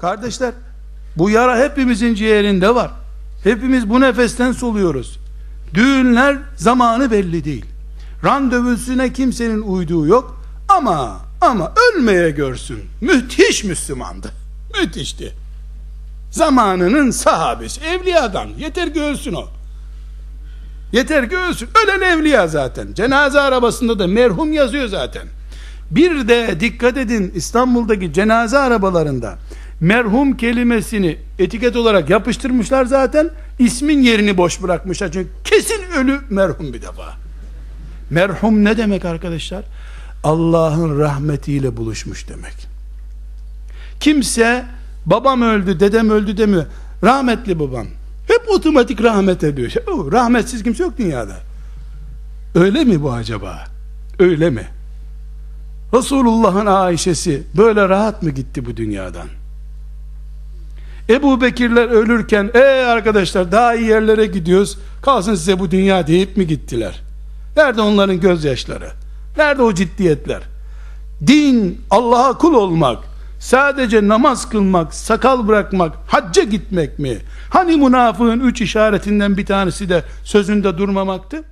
Kardeşler, bu yara hepimizin ciğerinde var. Hepimiz bu nefesten soluyoruz. Düğünler zamanı belli değil. Randevusuna kimsenin uyduğu yok. Ama ama ölmeye görsün. Müthiş Müslümandı. Müthişti. Zamanının sahabesi, evliyadan. Yeter ki ölsün o. Yeter ki ölsün. Ölen evliya zaten. Cenaze arabasında da merhum yazıyor zaten. Bir de dikkat edin İstanbul'daki cenaze arabalarında merhum kelimesini etiket olarak yapıştırmışlar zaten. İsmin yerini boş bırakmışlar. Çünkü kesin ölü merhum bir defa. Merhum ne demek arkadaşlar? Allah'ın rahmetiyle buluşmuş demek. Kimse babam öldü, dedem öldü demiyor. Rahmetli babam. Hep otomatik rahmet ediyor. Rahmetsiz kimse yok dünyada. Öyle mi bu acaba? Öyle mi? Resulullah'ın Ayşe'si böyle rahat mı gitti bu dünyadan? Ebu Bekirler ölürken e arkadaşlar daha iyi yerlere gidiyoruz kalsın size bu dünya deyip mi gittiler? Nerede onların gözyaşları? Nerede o ciddiyetler? Din Allah'a kul olmak sadece namaz kılmak, sakal bırakmak, hacca gitmek mi? Hani münafığın üç işaretinden bir tanesi de sözünde durmamaktı?